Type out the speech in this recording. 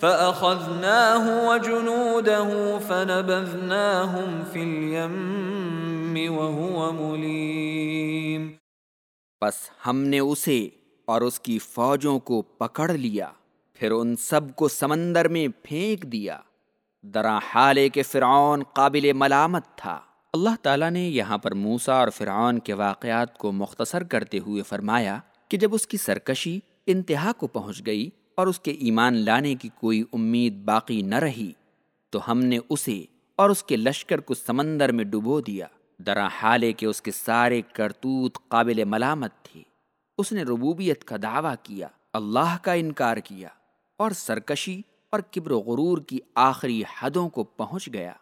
فأخذناه وجنوده فنبذناهم في اليم وهو مليم. پس ہم نے اسے اور اس کی فوجوں کو پکڑ لیا، پھر ان سب کو سمندر میں پھینک دیا۔ درا حالے کے فرعون قابل ملامت تھا۔ اللہ تعالیٰ نے یہاں پر موسا اور فرعون کے واقعات کو مختصر کرتے ہوئے فرمایا کہ جب اس کی سرکشی انتہا کو پہنچ گئی اور اس کے ایمان لانے کی کوئی امید باقی نہ رہی تو ہم نے اسے اور اس کے لشکر کو سمندر میں ڈبو دیا۔ درا حالے کے اس کے سارے کرتوت قابل ملامت تھے۔ اس نے ربوبیت کا دعویٰ کیا، اللہ کا انکار کیا اور سرکشی اور کبر و غرور کی آخری حدوں کو پہنچ گیا۔